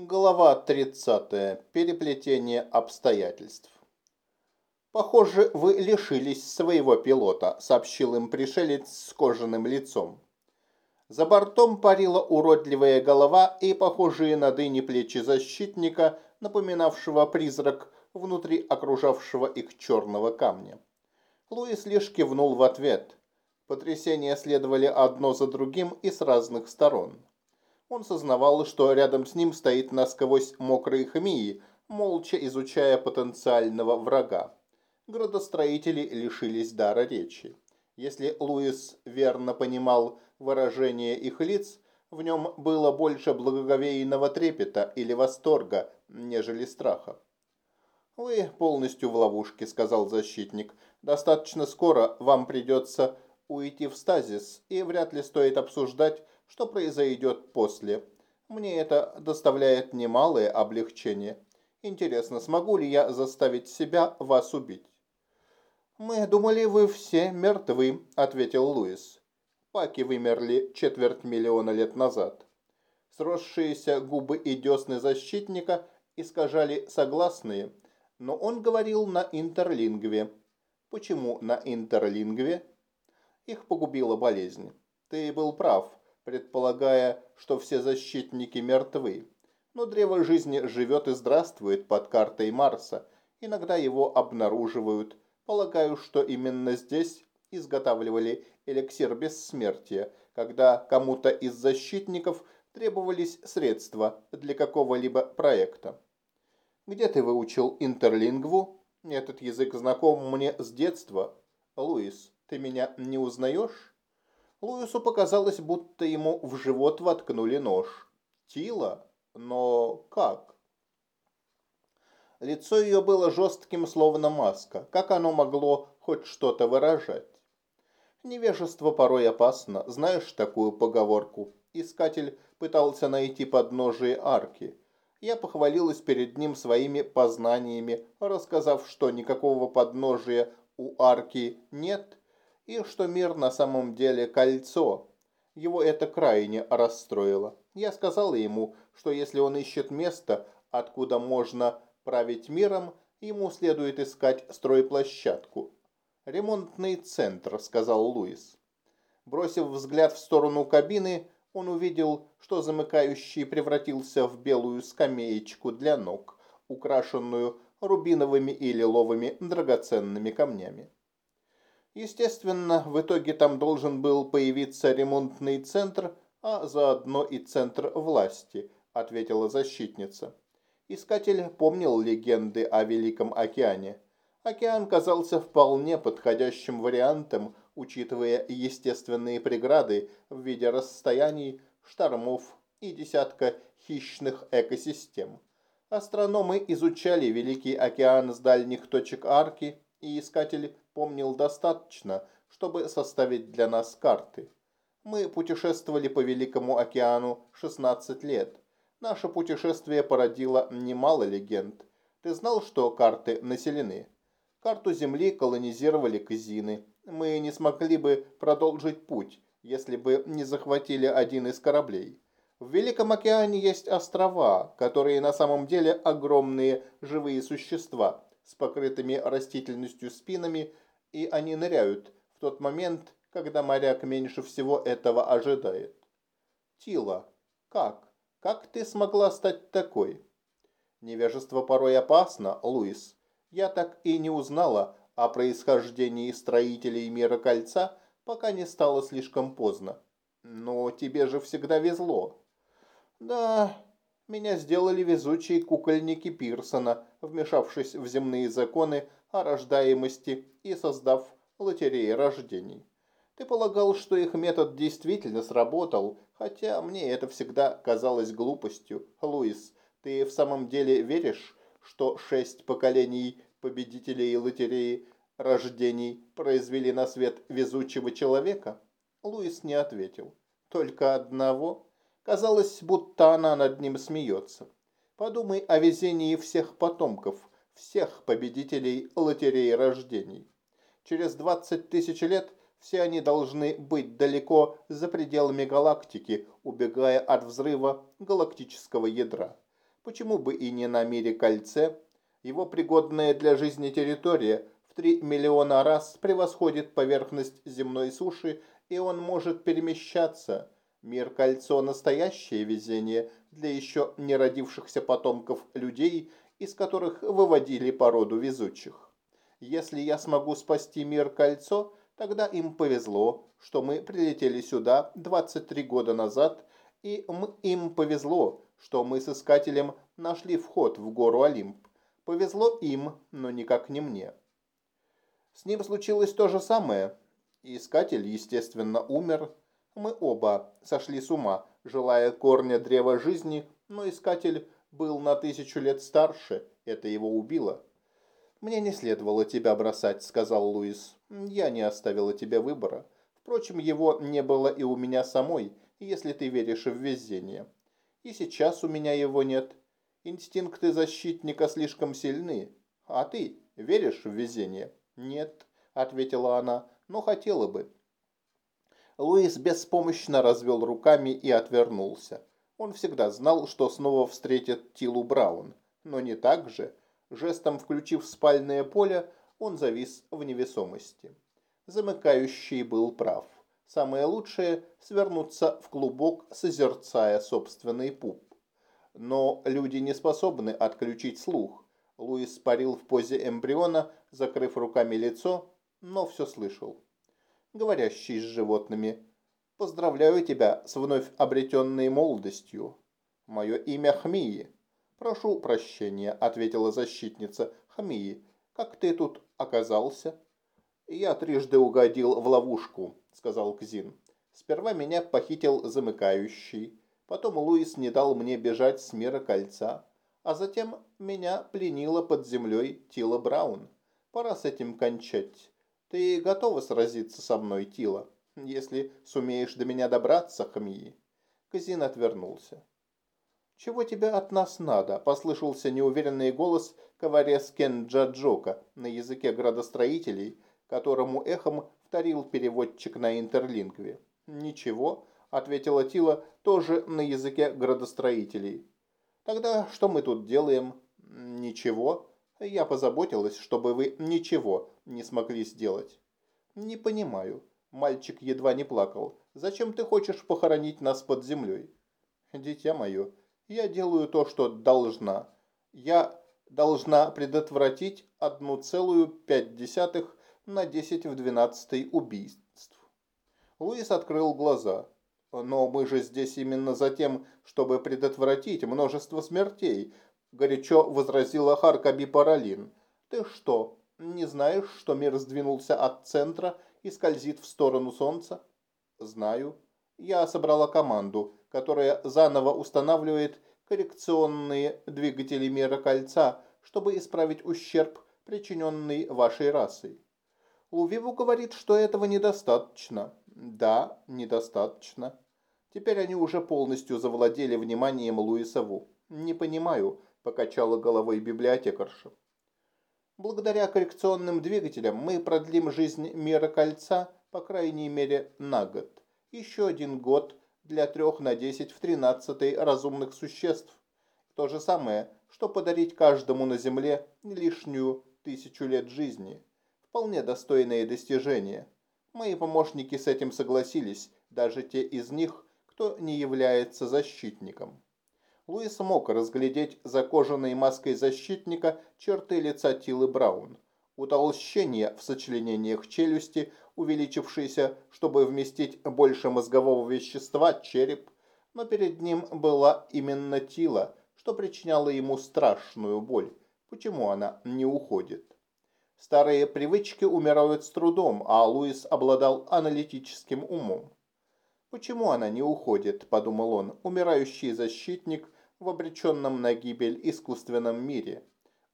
Глава 30. Переплетение обстоятельств. «Похоже, вы лишились своего пилота», — сообщил им пришелец с кожаным лицом. За бортом парила уродливая голова и похожие на дыни плечи защитника, напоминавшего призрак внутри окружавшего их черного камня. Луис лишь кивнул в ответ. Потрясения следовали одно за другим и с разных сторон. Он сознавал, что рядом с ним стоит насквозь мокрый хмии, молча изучая потенциального врага. Градостроители лишились дара речи. Если Луис верно понимал выражение их лиц, в нем было больше благоговейного трепета или восторга, нежели страха. «Вы полностью в ловушке», — сказал защитник. «Достаточно скоро вам придется уйти в стазис, и вряд ли стоит обсуждать, что произойдет после. Мне это доставляет немалое облегчение. Интересно, смогу ли я заставить себя вас убить? «Мы думали, вы все мертвы», — ответил Луис. Паки вымерли четверть миллиона лет назад. Сросшиеся губы и десны защитника искажали согласные, но он говорил на интерлингве. Почему на интерлингве? Их погубила болезнь. Ты был прав предполагая, что все защитники мертвы. Но древо жизни живет и здравствует под картой Марса. Иногда его обнаруживают. Полагаю, что именно здесь изготавливали эликсир бессмертия, когда кому-то из защитников требовались средства для какого-либо проекта. Где ты выучил интерлингву? Этот язык знаком мне с детства. Луис, ты меня не узнаешь? Луису показалось, будто ему в живот воткнули нож. Тила? Но как? Лицо ее было жестким, словно маска. Как оно могло хоть что-то выражать? Невежество порой опасно. Знаешь такую поговорку? Искатель пытался найти подножие арки. Я похвалилась перед ним своими познаниями, рассказав, что никакого подножия у арки нет, и что мир на самом деле кольцо. Его это крайне расстроило. Я сказала ему, что если он ищет место, откуда можно править миром, ему следует искать стройплощадку. «Ремонтный центр», — сказал Луис. Бросив взгляд в сторону кабины, он увидел, что замыкающий превратился в белую скамеечку для ног, украшенную рубиновыми и лиловыми драгоценными камнями. Естественно, в итоге там должен был появиться ремонтный центр, а заодно и центр власти, ответила защитница. Искатель помнил легенды о Великом океане. Океан казался вполне подходящим вариантом, учитывая естественные преграды в виде расстояний, штормов и десятка хищных экосистем. Астрономы изучали Великий океан с дальних точек арки, и искатель помнил достаточно, чтобы составить для нас карты. Мы путешествовали по Великому океану 16 лет. Наше путешествие породило немало легенд. Ты знал, что карты населены? Карту Земли колонизировали казины. Мы не смогли бы продолжить путь, если бы не захватили один из кораблей. В Великом океане есть острова, которые на самом деле огромные живые существа с покрытыми растительностью спинами и они ныряют в тот момент, когда моряк меньше всего этого ожидает. Тила, как? Как ты смогла стать такой? Невежество порой опасно, Луис. Я так и не узнала о происхождении строителей мира кольца, пока не стало слишком поздно. Но тебе же всегда везло. Да, меня сделали везучие кукольники Пирсона, вмешавшись в земные законы о рождаемости и создав лотереи рождений. Ты полагал, что их метод действительно сработал, хотя мне это всегда казалось глупостью. Луис, ты в самом деле веришь, что шесть поколений победителей лотереи рождений произвели на свет везучего человека? Луис не ответил. Только одного? Казалось, будто она над ним смеется. Подумай о везении всех потомков, всех победителей лотереи рождений. Через 20 тысяч лет все они должны быть далеко за пределами галактики, убегая от взрыва галактического ядра. Почему бы и не на мире кольце? Его пригодная для жизни территория в 3 миллиона раз превосходит поверхность земной суши, и он может перемещаться. Мир кольцо – настоящее везение для еще не родившихся потомков людей, из которых выводили породу везучих. Если я смогу спасти мир кольцо, тогда им повезло, что мы прилетели сюда 23 года назад, и им повезло, что мы с Искателем нашли вход в гору Олимп. Повезло им, но никак не мне. С ним случилось то же самое. Искатель, естественно, умер. Мы оба сошли с ума, желая корня древа жизни, но Искатель был на тысячу лет старше, это его убило. «Мне не следовало тебя бросать», — сказал Луис. «Я не оставила тебе выбора. Впрочем, его не было и у меня самой, если ты веришь в везение. И сейчас у меня его нет. Инстинкты защитника слишком сильны. А ты веришь в везение?» «Нет», — ответила она, — «но хотела бы». Луис беспомощно развел руками и отвернулся. Он всегда знал, что снова встретит Тилу Браун. Но не так же. Жестом включив спальное поле, он завис в невесомости. Замыкающий был прав. Самое лучшее – свернуться в клубок, созерцая собственный пуп. Но люди не способны отключить слух. Луис парил в позе эмбриона, закрыв руками лицо, но все слышал. Говорящий с животными. «Поздравляю тебя с вновь обретенной молодостью. Мое имя Хмии». «Прошу прощения», – ответила защитница. «Хмии, как ты тут оказался?» «Я трижды угодил в ловушку», — сказал Кзин. «Сперва меня похитил замыкающий, потом Луис не дал мне бежать с мира кольца, а затем меня пленила под землей Тила Браун. Пора с этим кончать. Ты готова сразиться со мной, Тила, если сумеешь до меня добраться, Хамии?» Казин отвернулся. «Чего тебе от нас надо?» – послышался неуверенный голос Каварескен Джаджока на языке градостроителей – которому эхом вторил переводчик на интерлингве. «Ничего», — ответила Тила, тоже на языке градостроителей. «Тогда что мы тут делаем?» «Ничего. Я позаботилась, чтобы вы ничего не смогли сделать». «Не понимаю». Мальчик едва не плакал. «Зачем ты хочешь похоронить нас под землей?» «Дитя мое, я делаю то, что должна. Я должна предотвратить одну целую пять десятых на 10 в 12 убийств. Луис открыл глаза. «Но мы же здесь именно за тем, чтобы предотвратить множество смертей», горячо возразила Харкаби Паралин. «Ты что, не знаешь, что мир сдвинулся от центра и скользит в сторону Солнца?» «Знаю. Я собрала команду, которая заново устанавливает коррекционные двигатели мира кольца, чтобы исправить ущерб, причиненный вашей расой. Увиву говорит, что этого недостаточно. Да, недостаточно. Теперь они уже полностью завладели вниманием Луиса Ву. Не понимаю, покачала головой библиотекарша. Благодаря коррекционным двигателям мы продлим жизнь мира кольца, по крайней мере, на год. Еще один год для трех на десять в тринадцатой разумных существ. То же самое, что подарить каждому на Земле лишнюю тысячу лет жизни. Вполне достойные достижения. Мои помощники с этим согласились, даже те из них, кто не является защитником. Луис мог разглядеть за кожаной маской защитника черты лица Тилы Браун. Утолщение в сочленениях челюсти, увеличившееся, чтобы вместить больше мозгового вещества, череп, но перед ним была именно Тила, что причиняло ему страшную боль. Почему она не уходит? Старые привычки умирают с трудом, а Луис обладал аналитическим умом. «Почему она не уходит?» – подумал он, умирающий защитник в обреченном на гибель искусственном мире.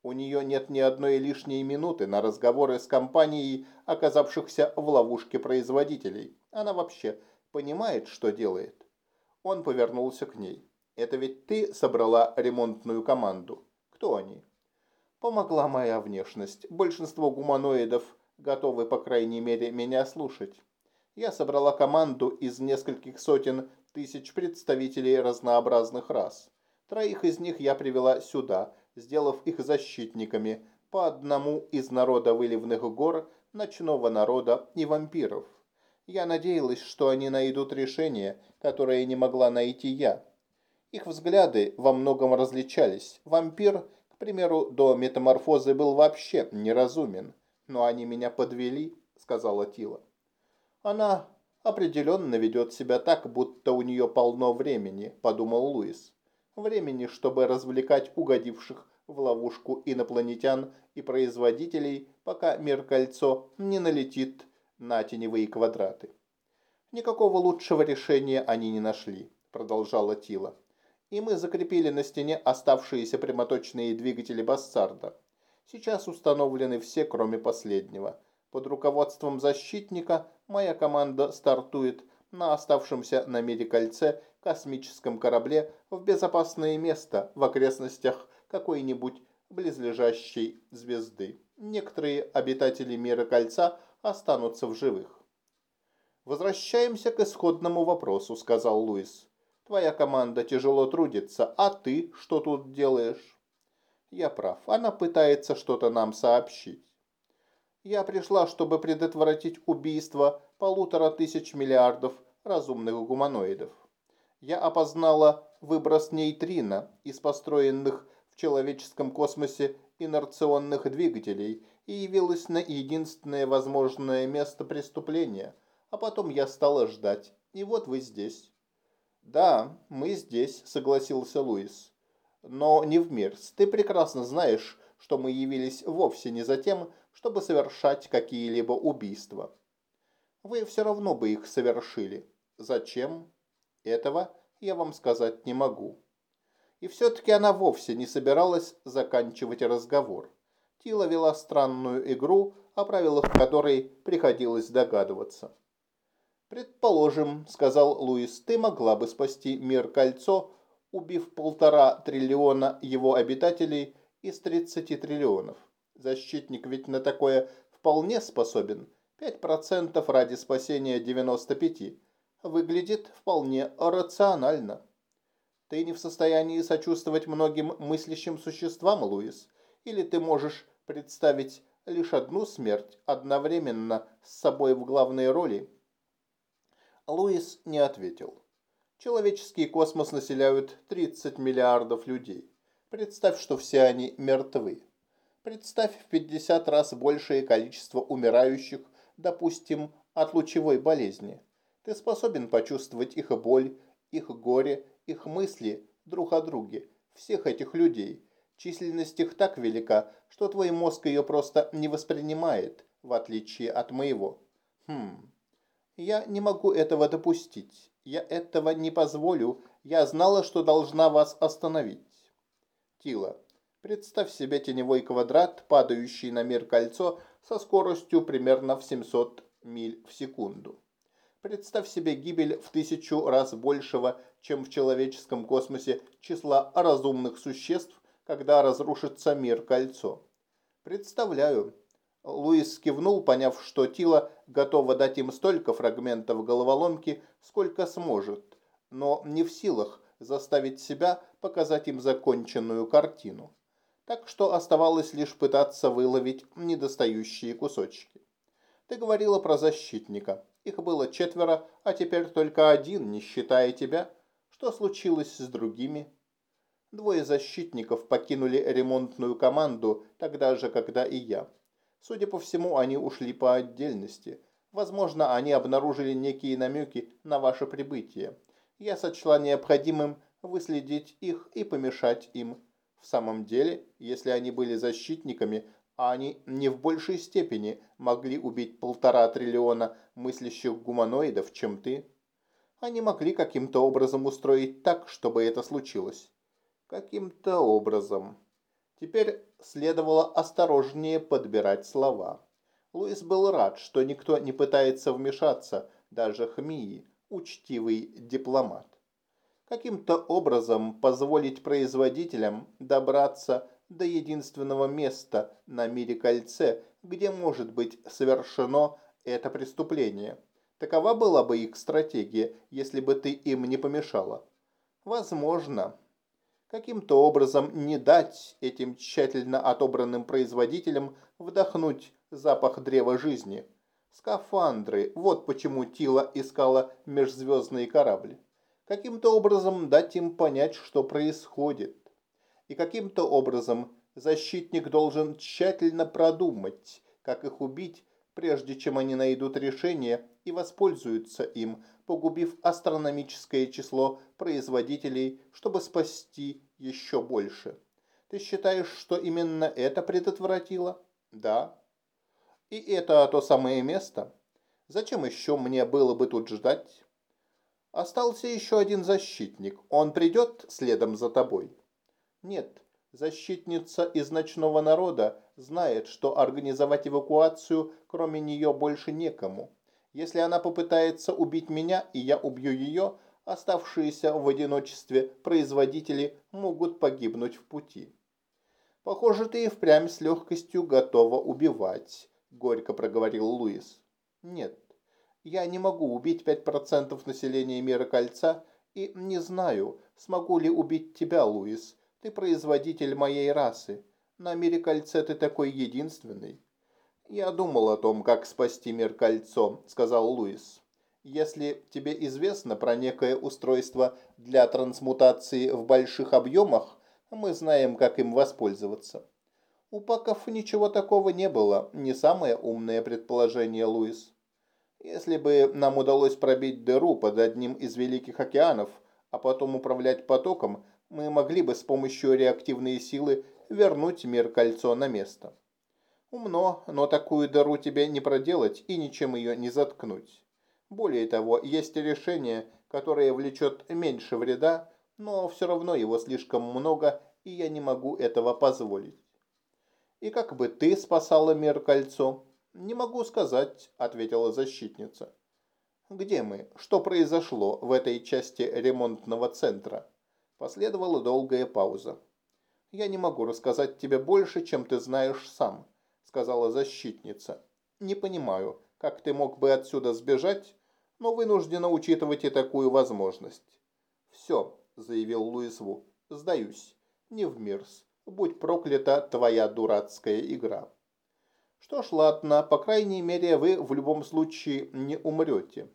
У нее нет ни одной лишней минуты на разговоры с компанией, оказавшихся в ловушке производителей. Она вообще понимает, что делает. Он повернулся к ней. «Это ведь ты собрала ремонтную команду?» «Кто они?» Помогла моя внешность. Большинство гуманоидов готовы, по крайней мере, меня слушать. Я собрала команду из нескольких сотен тысяч представителей разнообразных рас. Троих из них я привела сюда, сделав их защитниками, по одному из народа выливных гор, ночного народа и вампиров. Я надеялась, что они найдут решение, которое не могла найти я. Их взгляды во многом различались. Вампир, к примеру, до метаморфозы был вообще неразумен. Но они меня подвели, сказала Тила. Она определенно ведет себя так, будто у нее полно времени, подумал Луис. Времени, чтобы развлекать угодивших в ловушку инопланетян и производителей, пока мир-кольцо не налетит на теневые квадраты. Никакого лучшего решения они не нашли, продолжала Тила. И мы закрепили на стене оставшиеся прямоточные двигатели Бассарда. Сейчас установлены все, кроме последнего. Под руководством защитника моя команда стартует на оставшемся на мире кольце космическом корабле в безопасное место в окрестностях какой-нибудь близлежащей звезды. Некоторые обитатели мира кольца останутся в живых. «Возвращаемся к исходному вопросу», — сказал Луис. «Твоя команда тяжело трудится, а ты что тут делаешь?» «Я прав. Она пытается что-то нам сообщить. Я пришла, чтобы предотвратить убийство полутора тысяч миллиардов разумных гуманоидов. Я опознала выброс нейтрино из построенных в человеческом космосе инерционных двигателей и явилась на единственное возможное место преступления. А потом я стала ждать. И вот вы здесь. «Да, мы здесь», — согласился Луис. «Но не в Мирс. Ты прекрасно знаешь, что мы явились вовсе не за тем, чтобы совершать какие-либо убийства. Вы все равно бы их совершили. Зачем? Этого я вам сказать не могу. И все-таки она вовсе не собиралась заканчивать разговор. Тила вела странную игру, о правилах которой приходилось догадываться. «Предположим, — сказал Луис, — ты могла бы спасти мир кольцо, убив полтора триллиона его обитателей из 30 триллионов. Защитник ведь на такое вполне способен. 5% ради спасения 95. Выглядит вполне рационально. Ты не в состоянии сочувствовать многим мыслящим существам, Луис. Или ты можешь представить лишь одну смерть одновременно с собой в главной роли? Луис не ответил. Человеческий космос населяют 30 миллиардов людей. Представь, что все они мертвы. Представь в 50 раз большее количество умирающих, допустим, от лучевой болезни. Ты способен почувствовать их боль, их горе, их мысли друг о друге, всех этих людей. Численность их так велика, что твой мозг ее просто не воспринимает, в отличие от моего. Хм, я не могу этого допустить. Я этого не позволю. Я знала, что должна вас остановить. Тила, Представь себе теневой квадрат, падающий на мир кольцо со скоростью примерно в 700 миль в секунду. Представь себе гибель в тысячу раз большего, чем в человеческом космосе, числа разумных существ, когда разрушится мир кольцо. Представляю. Луис кивнул, поняв, что Тила готова дать им столько фрагментов головоломки, сколько сможет, но не в силах заставить себя показать им законченную картину так что оставалось лишь пытаться выловить недостающие кусочки. Ты говорила про защитника. Их было четверо, а теперь только один, не считая тебя. Что случилось с другими? Двое защитников покинули ремонтную команду тогда же, когда и я. Судя по всему, они ушли по отдельности. Возможно, они обнаружили некие намеки на ваше прибытие. Я сочла необходимым выследить их и помешать им в самом деле, если они были защитниками, а они не в большей степени могли убить полтора триллиона мыслящих гуманоидов, чем ты, они могли каким-то образом устроить так, чтобы это случилось. Каким-то образом. Теперь следовало осторожнее подбирать слова. Луис был рад, что никто не пытается вмешаться, даже Хмии, учтивый дипломат каким-то образом позволить производителям добраться до единственного места на мире кольце, где может быть совершено это преступление. Такова была бы их стратегия, если бы ты им не помешала. Возможно. каким-то образом не дать этим тщательно отобранным производителям вдохнуть запах древа жизни. Скафандры, вот почему Тила искала межзвездные корабли. Каким-то образом дать им понять, что происходит. И каким-то образом защитник должен тщательно продумать, как их убить, прежде чем они найдут решение и воспользуются им, погубив астрономическое число производителей, чтобы спасти еще больше. Ты считаешь, что именно это предотвратило? Да. И это то самое место? Зачем еще мне было бы тут ждать? Остался еще один защитник. Он придет следом за тобой? Нет. Защитница из ночного народа знает, что организовать эвакуацию кроме нее больше некому. Если она попытается убить меня, и я убью ее, оставшиеся в одиночестве производители могут погибнуть в пути. «Похоже, ты и впрямь с легкостью готова убивать», – горько проговорил Луис. «Нет, я не могу убить 5% населения мира кольца и не знаю, смогу ли убить тебя, Луис. Ты производитель моей расы. На мире кольце ты такой единственный». «Я думал о том, как спасти мир кольцом», – сказал Луис. Если тебе известно про некое устройство для трансмутации в больших объемах, мы знаем, как им воспользоваться. У Паков ничего такого не было, не самое умное предположение, Луис. Если бы нам удалось пробить дыру под одним из великих океанов, а потом управлять потоком, мы могли бы с помощью реактивной силы вернуть мир кольцо на место. Умно, но такую дыру тебе не проделать и ничем ее не заткнуть. Более того, есть решение, которое влечет меньше вреда, но все равно его слишком много, и я не могу этого позволить. И как бы ты спасала мир кольцо? Не могу сказать, ответила защитница. Где мы? Что произошло в этой части ремонтного центра? Последовала долгая пауза. Я не могу рассказать тебе больше, чем ты знаешь сам, сказала защитница. Не понимаю, как ты мог бы отсюда сбежать, но вынуждена учитывать и такую возможность. «Все», — заявил Луис Ву, — «сдаюсь. Не в мирс. Будь проклята твоя дурацкая игра». «Что ж, ладно, по крайней мере, вы в любом случае не умрете».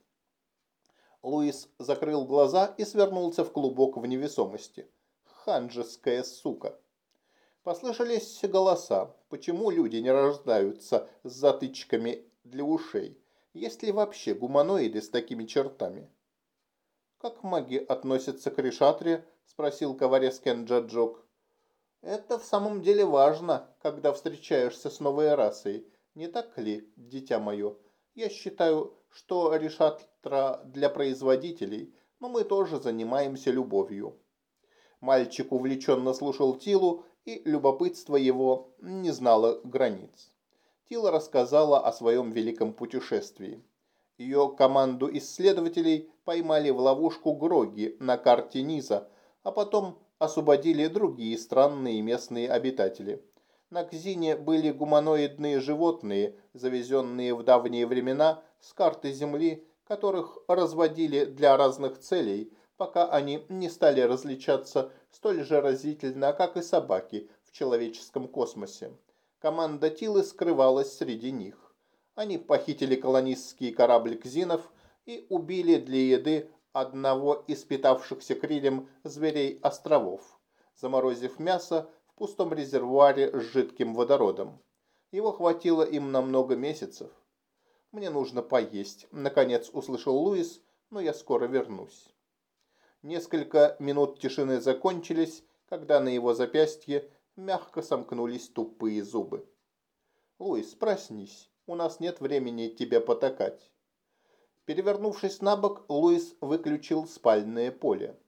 Луис закрыл глаза и свернулся в клубок в невесомости. Ханжеская сука. Послышались голоса. Почему люди не рождаются с затычками для ушей. Есть ли вообще гуманоиды с такими чертами? «Как маги относятся к Ришатре?» – спросил Коварескен Джаджок. «Это в самом деле важно, когда встречаешься с новой расой. Не так ли, дитя мое? Я считаю, что Ришатра для производителей, но мы тоже занимаемся любовью». Мальчик увлеченно слушал Тилу, и любопытство его не знало границ. Тила рассказала о своем великом путешествии. Ее команду исследователей поймали в ловушку Гроги на карте Низа, а потом освободили другие странные местные обитатели. На Кзине были гуманоидные животные, завезенные в давние времена с карты Земли, которых разводили для разных целей, пока они не стали различаться столь же разительно, как и собаки в человеческом космосе. Команда Тилы скрывалась среди них. Они похитили колонистский корабль Кзинов и убили для еды одного из питавшихся крилем зверей островов, заморозив мясо пустом резервуаре с жидким водородом. Его хватило им на много месяцев. «Мне нужно поесть», — наконец услышал Луис, «но я скоро вернусь». Несколько минут тишины закончились, когда на его запястье мягко сомкнулись тупые зубы. «Луис, проснись, у нас нет времени тебя потакать». Перевернувшись на бок, Луис выключил спальное поле.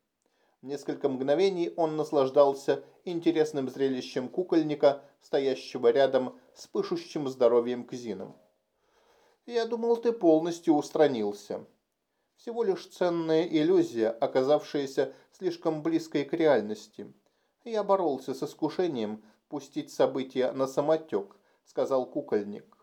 Несколько мгновений он наслаждался интересным зрелищем кукольника, стоящего рядом с пышущим здоровьем Кзином. «Я думал, ты полностью устранился». Всего лишь ценная иллюзия, оказавшаяся слишком близкой к реальности. «Я боролся с искушением пустить события на самотек», — сказал кукольник.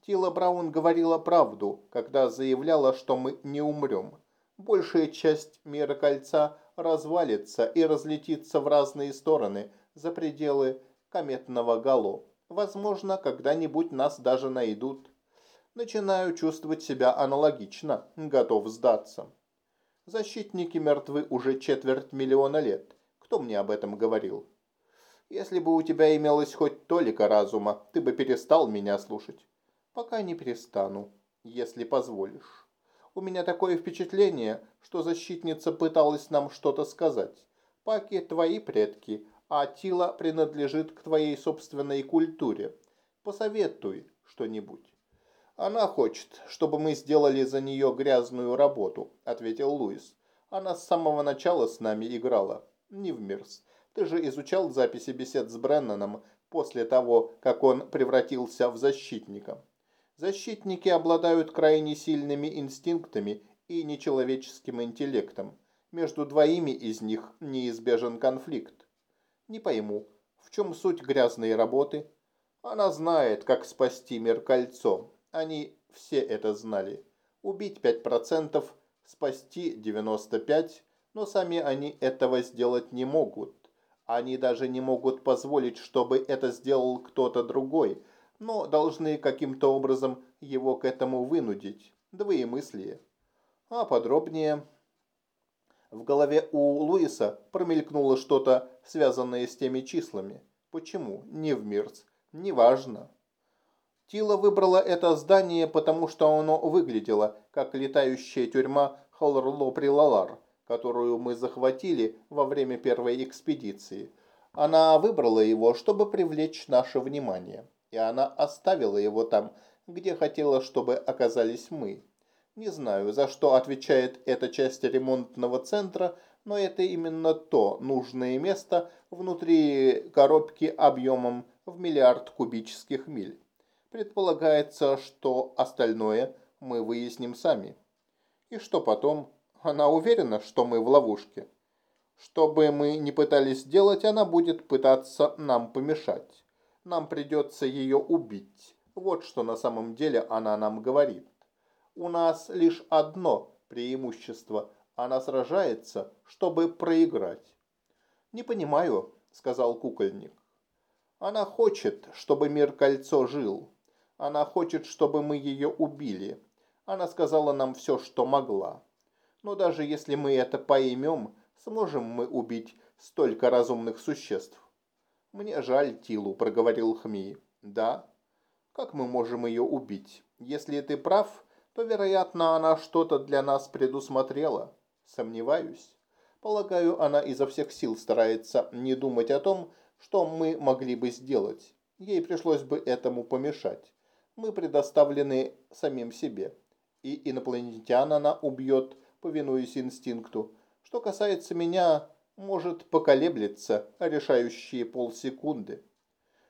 Тила Браун говорила правду, когда заявляла, что мы не умрем. Большая часть мира кольца развалится и разлетится в разные стороны за пределы кометного гало. Возможно, когда-нибудь нас даже найдут. Начинаю чувствовать себя аналогично, готов сдаться. Защитники мертвы уже четверть миллиона лет. Кто мне об этом говорил? Если бы у тебя имелось хоть толика разума, ты бы перестал меня слушать. Пока не перестану, если позволишь. У меня такое впечатление, что защитница пыталась нам что-то сказать. Паки твои предки, а Тила принадлежит к твоей собственной культуре. Посоветуй что-нибудь. Она хочет, чтобы мы сделали за нее грязную работу, ответил Луис. Она с самого начала с нами играла. Не в мирс. Ты же изучал записи бесед с Бреннаном после того, как он превратился в защитника. Защитники обладают крайне сильными инстинктами и нечеловеческим интеллектом. Между двоими из них неизбежен конфликт. Не пойму, в чем суть грязной работы? Она знает, как спасти мир кольцом. Они все это знали. Убить 5%, спасти 95%, но сами они этого сделать не могут. Они даже не могут позволить, чтобы это сделал кто-то другой, но должны каким-то образом его к этому вынудить. Двоемыслие. А подробнее... В голове у Луиса промелькнуло что-то, связанное с теми числами. Почему? Не в Мирц. Неважно. Тила выбрала это здание, потому что оно выглядело, как летающая тюрьма Халрло-Прилалар которую мы захватили во время первой экспедиции. Она выбрала его, чтобы привлечь наше внимание. И она оставила его там, где хотела, чтобы оказались мы. Не знаю, за что отвечает эта часть ремонтного центра, но это именно то нужное место внутри коробки объемом в миллиард кубических миль. Предполагается, что остальное мы выясним сами. И что потом? Она уверена, что мы в ловушке. Что бы мы ни пытались сделать, она будет пытаться нам помешать. Нам придется ее убить. Вот что на самом деле она нам говорит. У нас лишь одно преимущество. Она сражается, чтобы проиграть. «Не понимаю», — сказал кукольник. «Она хочет, чтобы мир кольцо жил. Она хочет, чтобы мы ее убили. Она сказала нам все, что могла. Но даже если мы это поймем, сможем мы убить столько разумных существ? Мне жаль Тилу, проговорил Хми. Да? Как мы можем ее убить? Если ты прав, то, вероятно, она что-то для нас предусмотрела. Сомневаюсь. Полагаю, она изо всех сил старается не думать о том, что мы могли бы сделать. Ей пришлось бы этому помешать. Мы предоставлены самим себе. И инопланетян она убьет повинуясь инстинкту. Что касается меня, может поколеблется решающие полсекунды.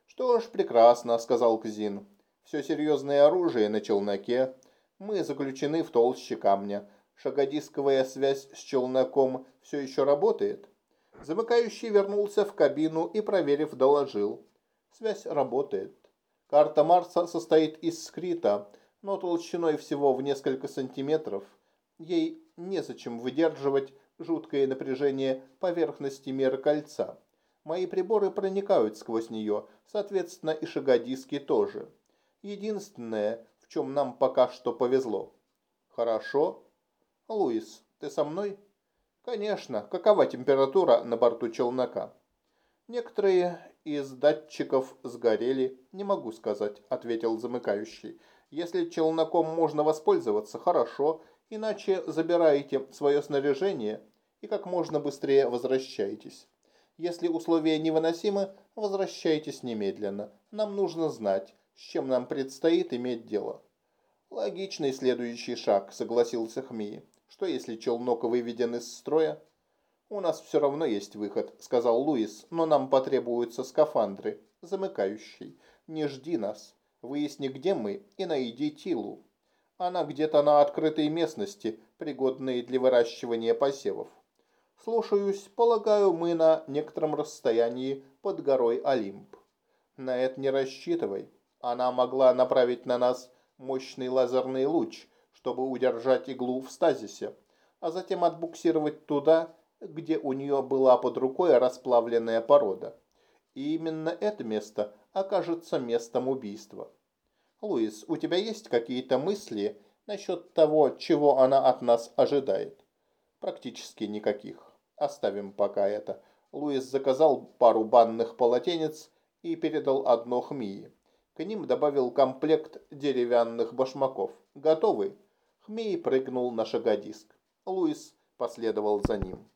«Что ж, прекрасно», — сказал Кзин. «Все серьезное оружие на челноке. Мы заключены в толще камня. Шагодисковая связь с челноком все еще работает?» Замыкающий вернулся в кабину и, проверив, доложил. Связь работает. Карта Марса состоит из скрита, но толщиной всего в несколько сантиметров. Ей незачем выдерживать жуткое напряжение поверхности меры кольца. Мои приборы проникают сквозь нее, соответственно и шагодиски тоже. Единственное, в чем нам пока что повезло. Хорошо. Луис, ты со мной? Конечно. Какова температура на борту челнока? Некоторые из датчиков сгорели, не могу сказать, ответил замыкающий. Если челноком можно воспользоваться, хорошо, Иначе забирайте свое снаряжение и как можно быстрее возвращайтесь. Если условия невыносимы, возвращайтесь немедленно. Нам нужно знать, с чем нам предстоит иметь дело. Логичный следующий шаг, согласился Хмии. Что если челнок выведен из строя? У нас все равно есть выход, сказал Луис, но нам потребуются скафандры. Замыкающий. Не жди нас. Выясни, где мы, и найди Тилу. Она где-то на открытой местности, пригодной для выращивания посевов. Слушаюсь, полагаю, мы на некотором расстоянии под горой Олимп. На это не рассчитывай. Она могла направить на нас мощный лазерный луч, чтобы удержать иглу в стазисе, а затем отбуксировать туда, где у нее была под рукой расплавленная порода. И именно это место окажется местом убийства. Луис, у тебя есть какие-то мысли насчет того, чего она от нас ожидает? Практически никаких. Оставим пока это. Луис заказал пару банных полотенец и передал одно Хмии. К ним добавил комплект деревянных башмаков. Готовый? Хмей прыгнул на шагодиск. Луис последовал за ним.